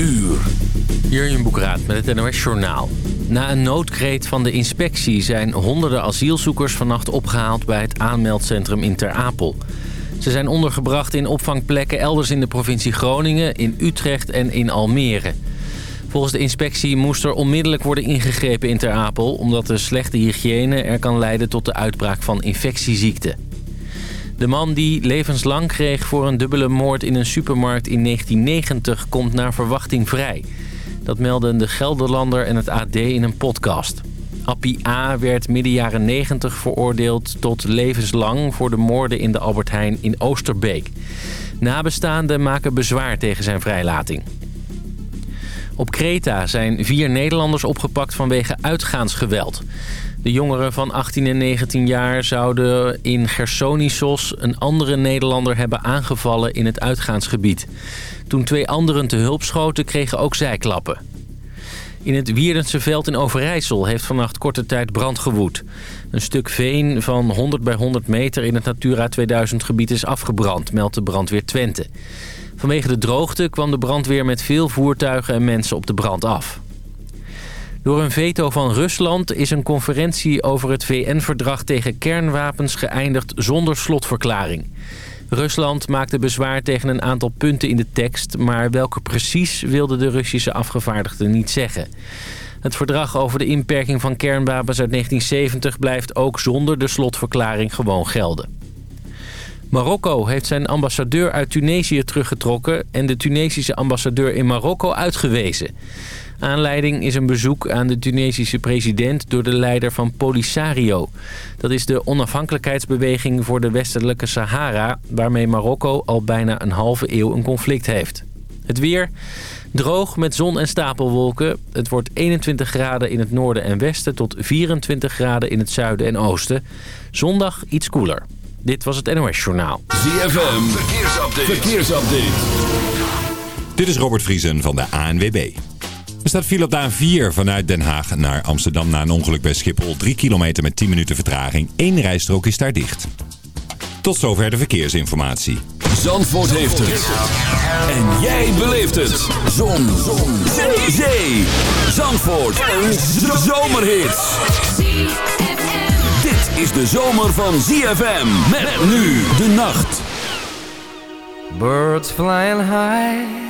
uur. Jurjen Boekraat met het NOS Journaal. Na een noodkreet van de inspectie zijn honderden asielzoekers vannacht opgehaald bij het aanmeldcentrum in Ter Apel. Ze zijn ondergebracht in opvangplekken elders in de provincie Groningen, in Utrecht en in Almere. Volgens de inspectie moest er onmiddellijk worden ingegrepen in Ter Apel... omdat de slechte hygiëne er kan leiden tot de uitbraak van infectieziekten. De man die levenslang kreeg voor een dubbele moord in een supermarkt in 1990 komt naar verwachting vrij. Dat melden de Gelderlander en het AD in een podcast. Appie A werd midden jaren 90 veroordeeld tot levenslang voor de moorden in de Albert Heijn in Oosterbeek. Nabestaanden maken bezwaar tegen zijn vrijlating. Op Kreta zijn vier Nederlanders opgepakt vanwege uitgaansgeweld. De jongeren van 18 en 19 jaar zouden in Gersonisos een andere Nederlander hebben aangevallen in het uitgaansgebied. Toen twee anderen te hulp schoten kregen ook zij klappen. In het Wierdense veld in Overijssel heeft vannacht korte tijd brand gewoed. Een stuk veen van 100 bij 100 meter in het Natura 2000 gebied is afgebrand, meldt de brandweer Twente. Vanwege de droogte kwam de brandweer met veel voertuigen en mensen op de brand af. Door een veto van Rusland is een conferentie over het VN-verdrag tegen kernwapens geëindigd zonder slotverklaring. Rusland maakte bezwaar tegen een aantal punten in de tekst... maar welke precies wilden de Russische afgevaardigden niet zeggen. Het verdrag over de inperking van kernwapens uit 1970 blijft ook zonder de slotverklaring gewoon gelden. Marokko heeft zijn ambassadeur uit Tunesië teruggetrokken... en de Tunesische ambassadeur in Marokko uitgewezen. Aanleiding is een bezoek aan de Tunesische president door de leider van Polisario. Dat is de onafhankelijkheidsbeweging voor de westelijke Sahara... waarmee Marokko al bijna een halve eeuw een conflict heeft. Het weer... Droog met zon en stapelwolken. Het wordt 21 graden in het noorden en westen tot 24 graden in het zuiden en oosten. Zondag iets koeler. Dit was het NOS Journaal. ZFM, verkeersupdate. verkeersupdate. Dit is Robert Vriesen van de ANWB. Er staat file op de A4 vanuit Den Haag naar Amsterdam na een ongeluk bij Schiphol. 3 kilometer met 10 minuten vertraging. Eén rijstrook is daar dicht. Tot zover de verkeersinformatie. Zandvoort heeft het. En jij beleeft het. Zon. Zon. Zee. Zee. Zandvoort. Een zomerhit. Dit is de zomer van ZFM. Met nu de nacht. Birds flying high.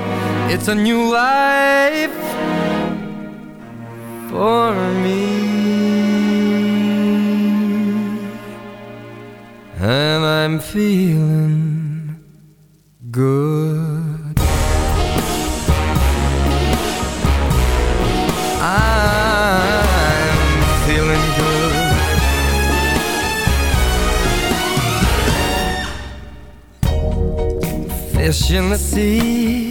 It's a new life for me. And I'm feeling good. I'm feeling good. Fish in the sea,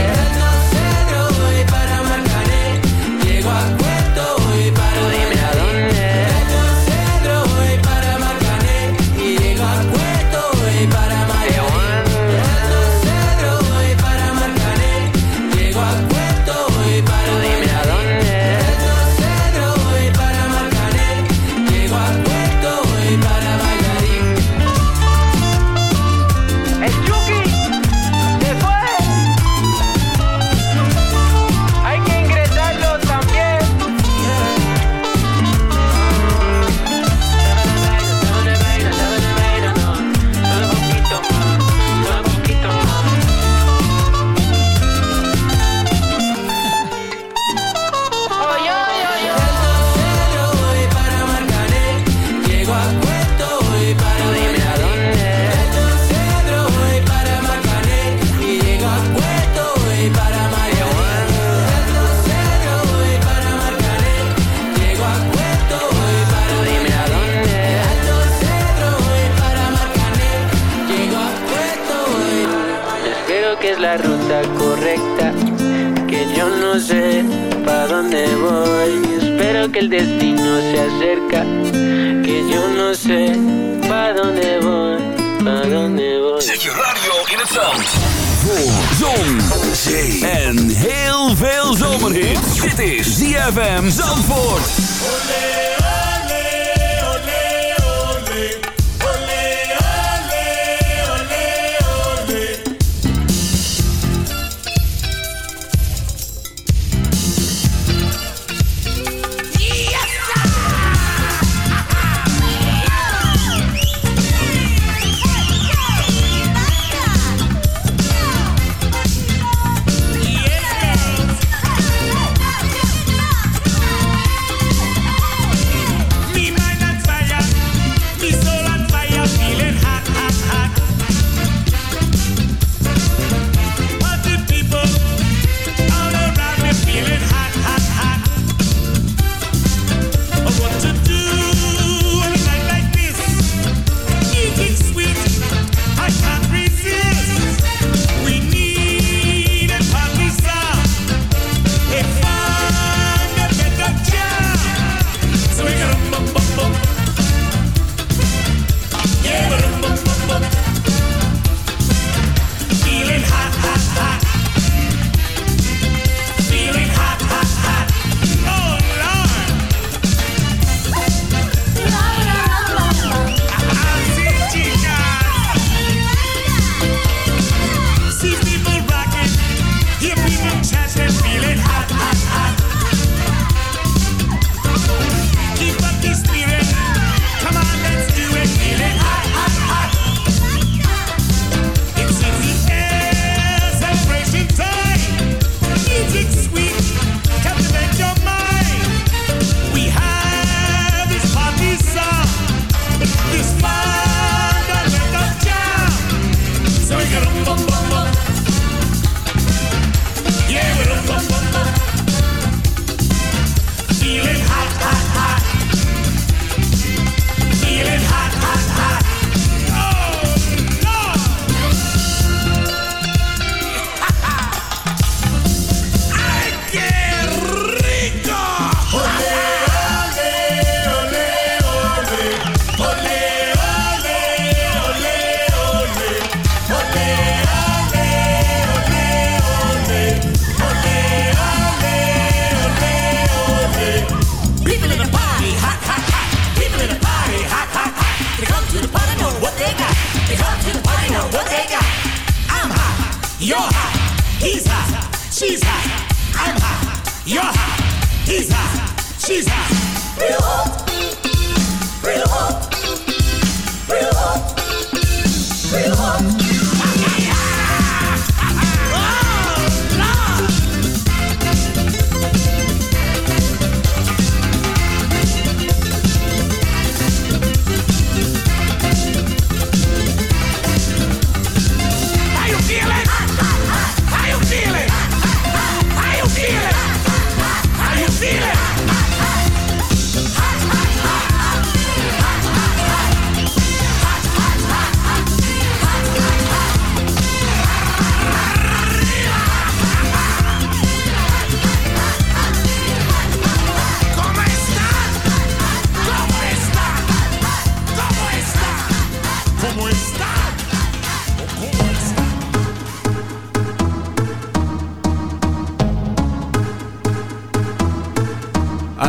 el destino se acerca, que yo no sé para dónde voy, para dónde voy. Zet je radio in het zand. Voor zon, zee en heel veel zomerhit. Dit is ZFM Zandvoort. Yeah.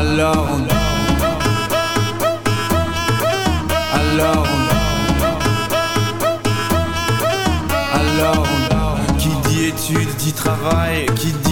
Alors on Alors on Alors on Qui dit études dit travail Qui dit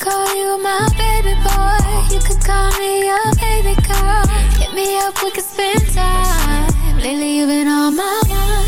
Call you my baby boy. You could call me your baby girl. Hit me up, we could spend time. Lately, you've been on my mind.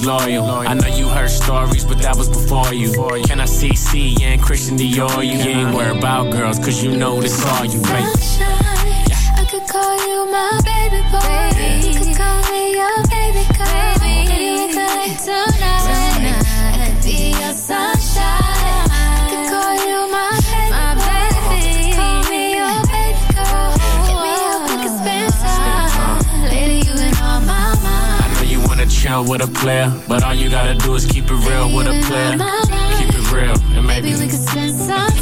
loyal. I know you heard stories, but that was before you. Can I see C and Christian Dior? You ain't worried about girls, cause you know this all you make. Sunshine, I could call you my baby boy. You could call me your baby girl. Baby, we could like tonight. You with a player, but all you gotta do is keep it real with a player. Keep it real, and maybe we could spend some.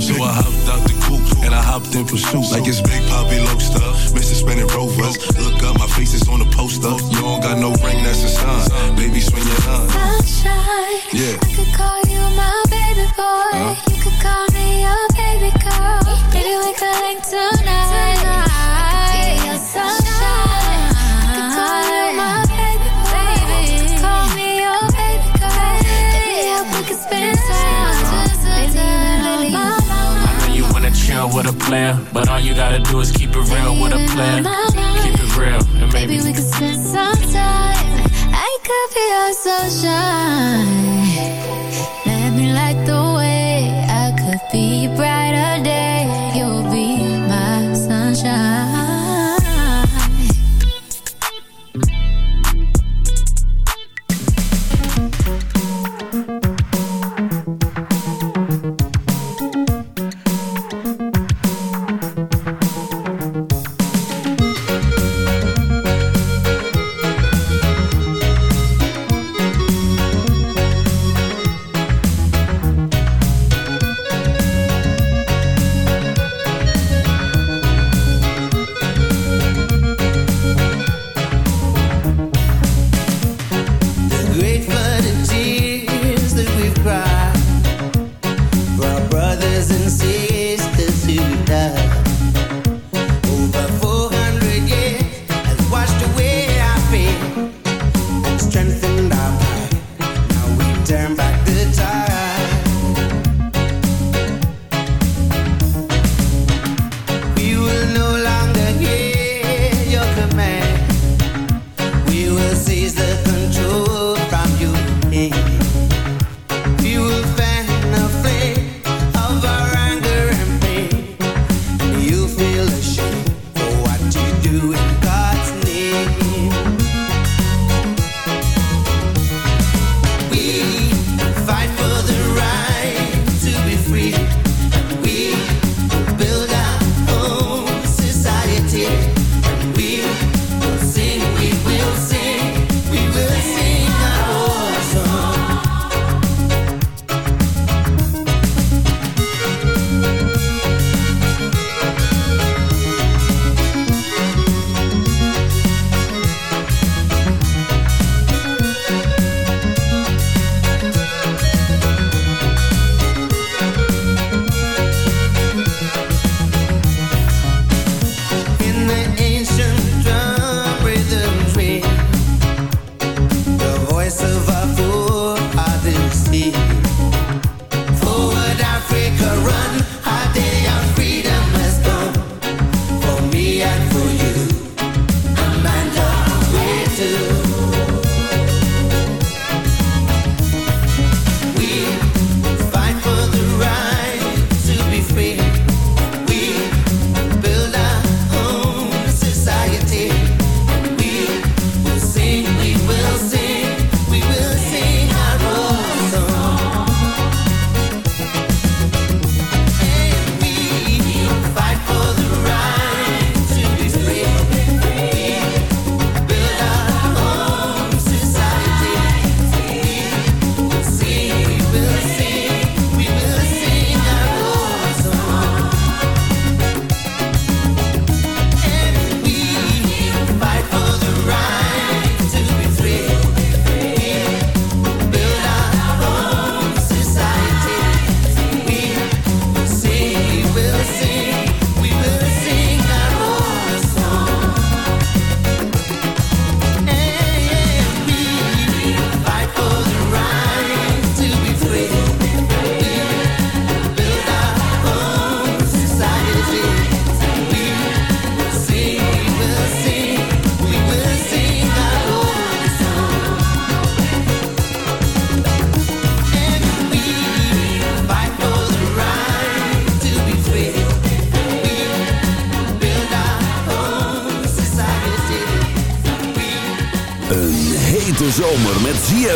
So I hopped out the coupe and I hopped in pursuit. Like it's Big Poppy Lobster. Mr. Spinning Rovers. Look up, my face is on the poster. You don't got no a player, but all you gotta do is keep it real with a player. Keep it real, and maybe Maybe we could spend some time. I could be your sunshine.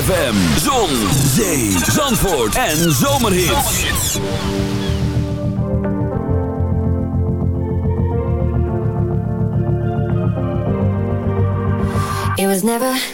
ZFM, zon, zee, zandvoort en zomerhits. It was never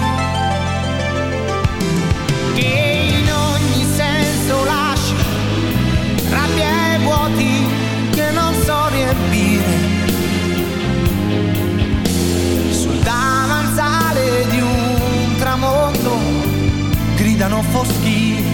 foschie.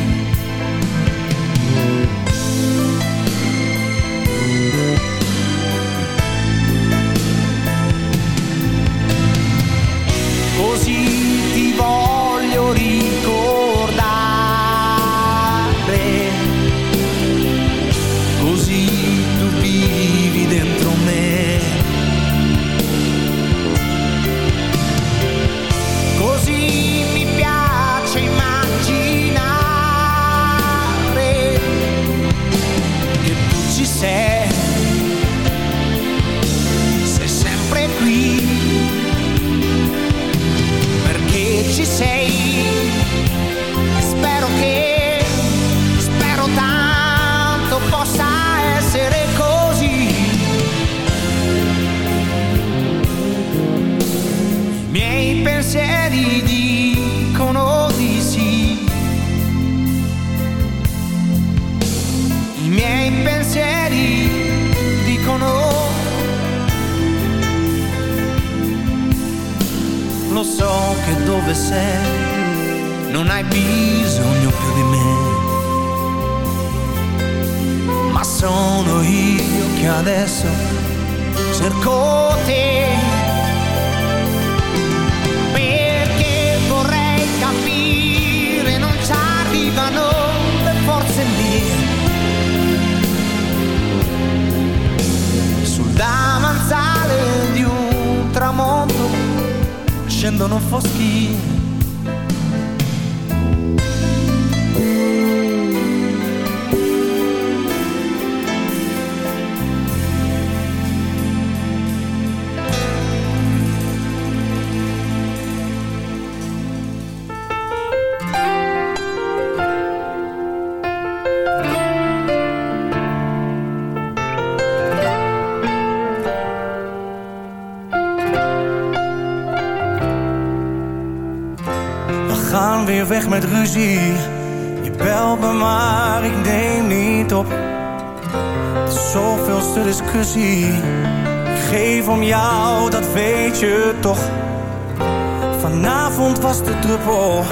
laatste druppel.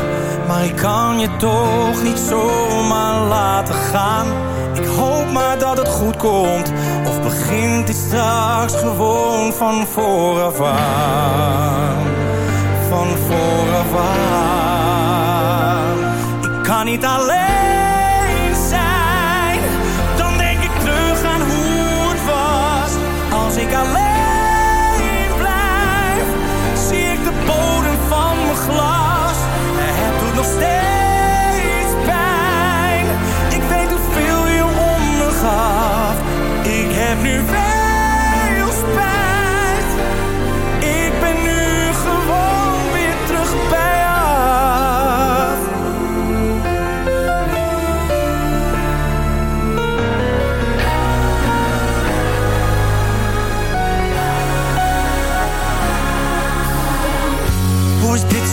Maar ik kan je toch niet zomaar laten gaan. Ik hoop maar dat het goed komt. Of begint dit straks gewoon van vooraf aan? Van vooraf aan. Ik kan niet alleen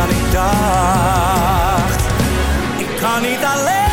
dan ik dacht. Ik kan niet alleen.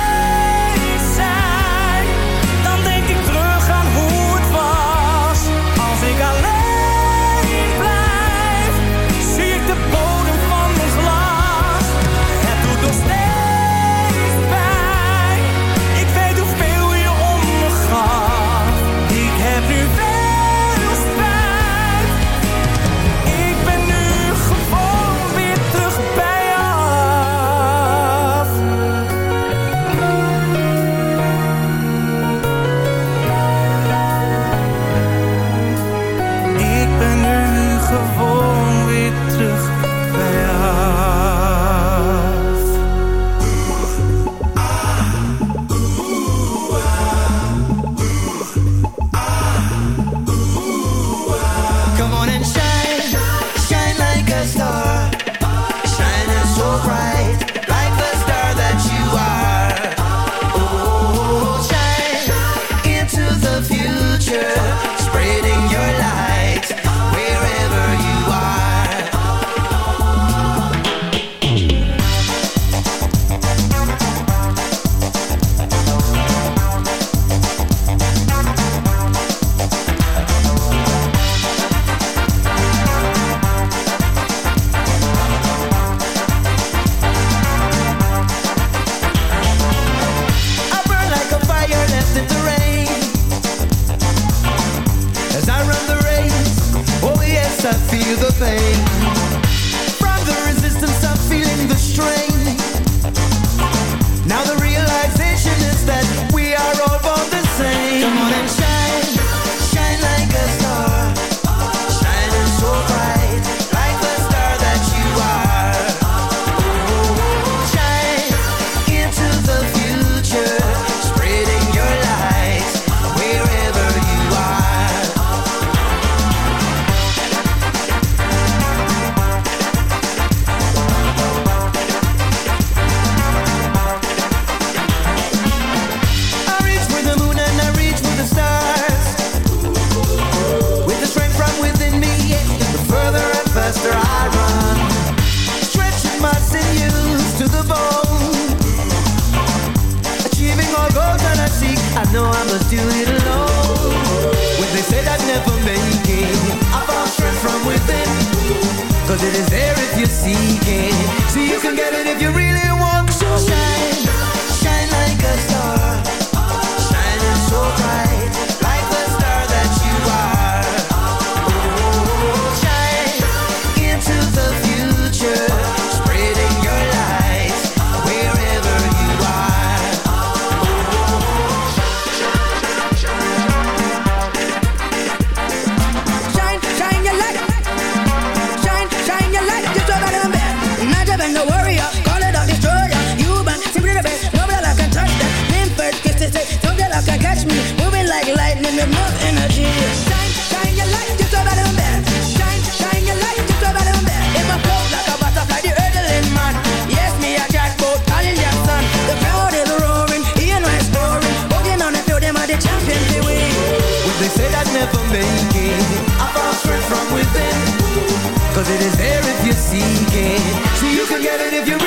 See, so you can get it if you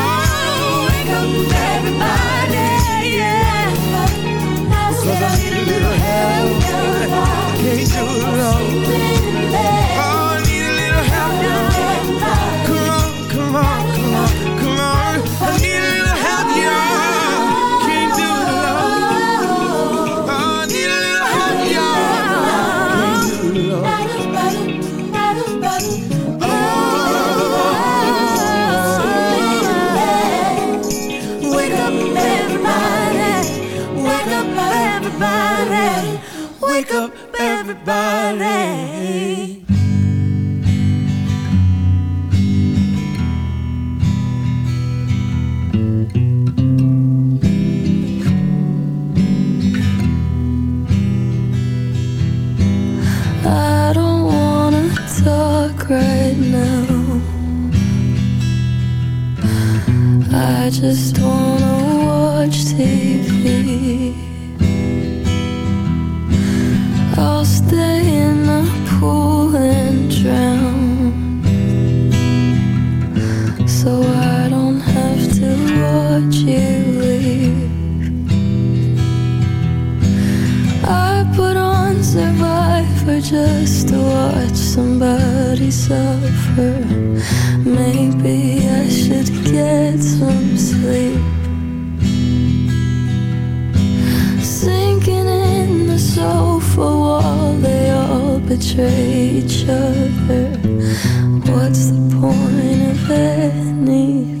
Oh, wake everybody. Yeah. Because I need a little help. Can't do it alone. Everybody. I don't wanna talk right now. I just Suffer. Maybe I should get some sleep. Sinking in the sofa while they all betray each other. What's the point of anything?